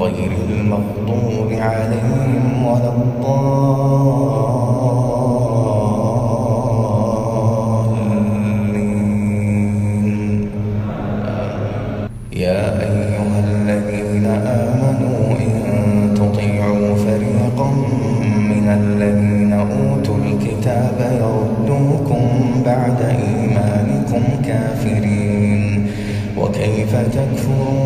غير المغضوب عليهم ولا الضالين. يا أيها الذين آمنوا إن تطيعوا فريقا من الذين أوتوا الكتاب يردوكم بعد إيمانكم كافرين. وكيف تكفرون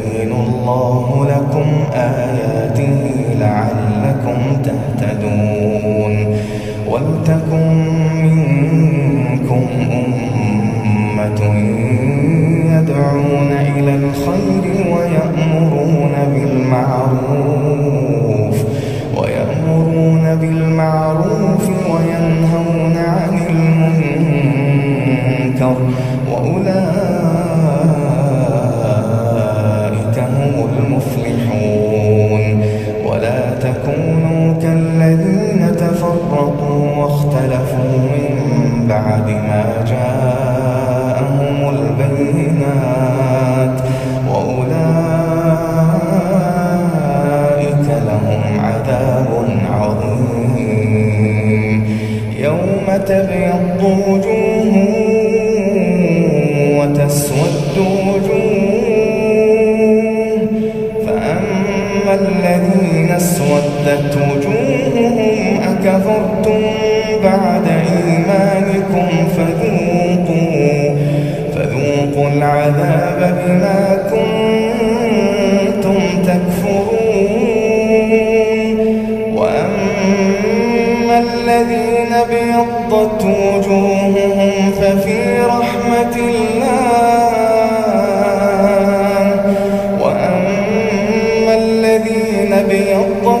الله لكم آياته لعلكم تهتدون أكفرتم بعد إيمانكم فذوقوا فذوقوا العذاب بما كنتم تكفرون. وأما الذين ابيضت وجوههم ففي رحمة الله. وأما الذين ابيضت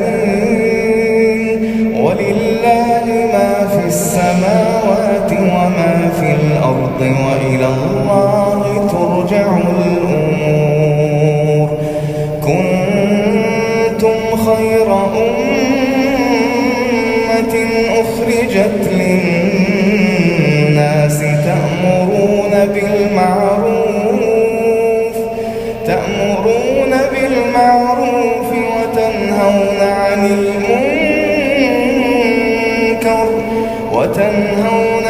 أخرجت للناس تأمرون بالمعروف تأمرون بالمعروف وتنهون عن المنكر وتنهون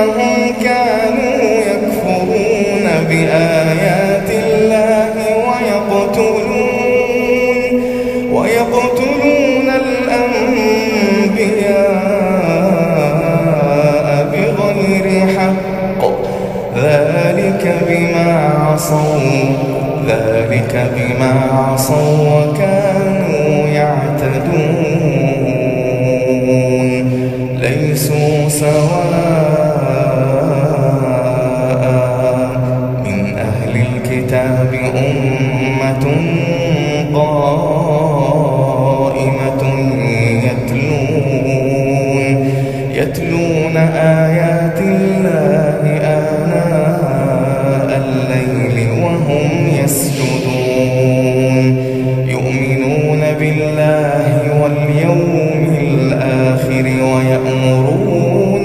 بأنهم كانوا يكفرون بآيات الله ويقتلون ويقتلون الأنبياء بغير حق. ذلك بما عصوا ذلك بما عصوا وكانوا يعتدون. ليسوا سواء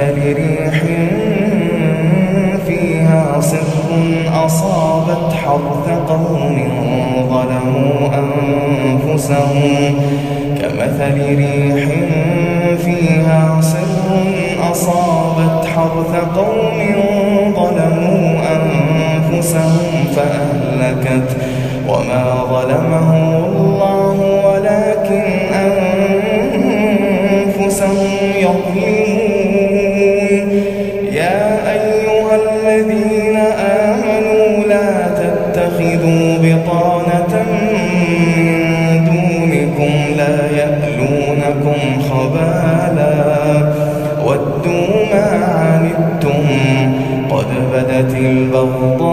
كمثل ريح فيها صر أصابت حرث قوم ظلموا أنفسهم. كمثل ريح فيها صر أصابت حرث قوم ظلموا أنفسهم فأهلكت. وما ظلمهم الله ولكن أنفسهم يظلمون. قد بدت البغضاء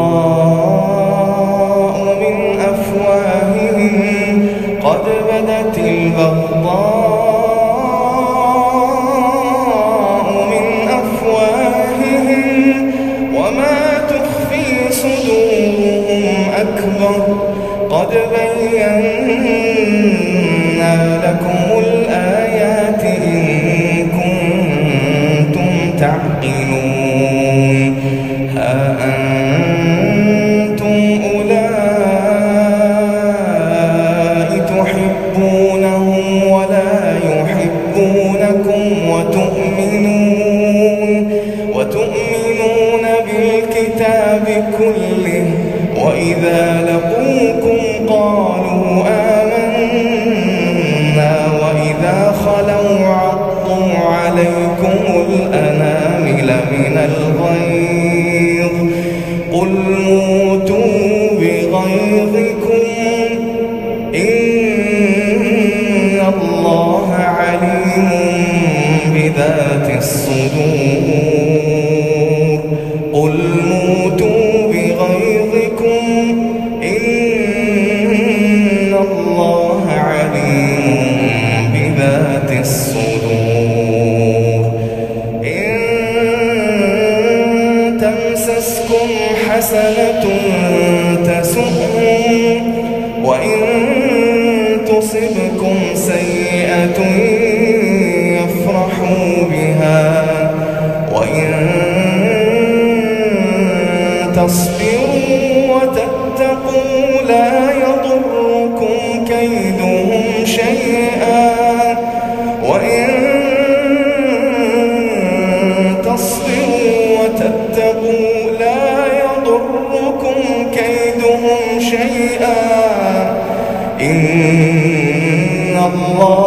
من أفواههم. قد بدت البغضاء من أفواههم. وما تخفي صدورهم أكبر. قد بينا لكم uh, حسنة تسؤهم وإن تصبكم سيئة يفرحوا بها. وإن تصبروا more.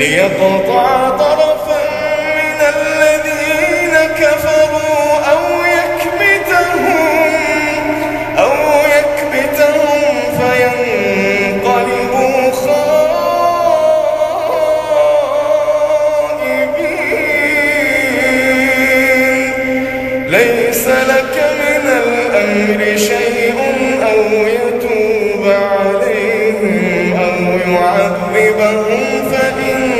ليقطع طرفا من الذين كفروا أو يكبتهم أو يكبتهم فينقلبوا خائبين. ليس لك من الأمر شيء يعذبهم فإن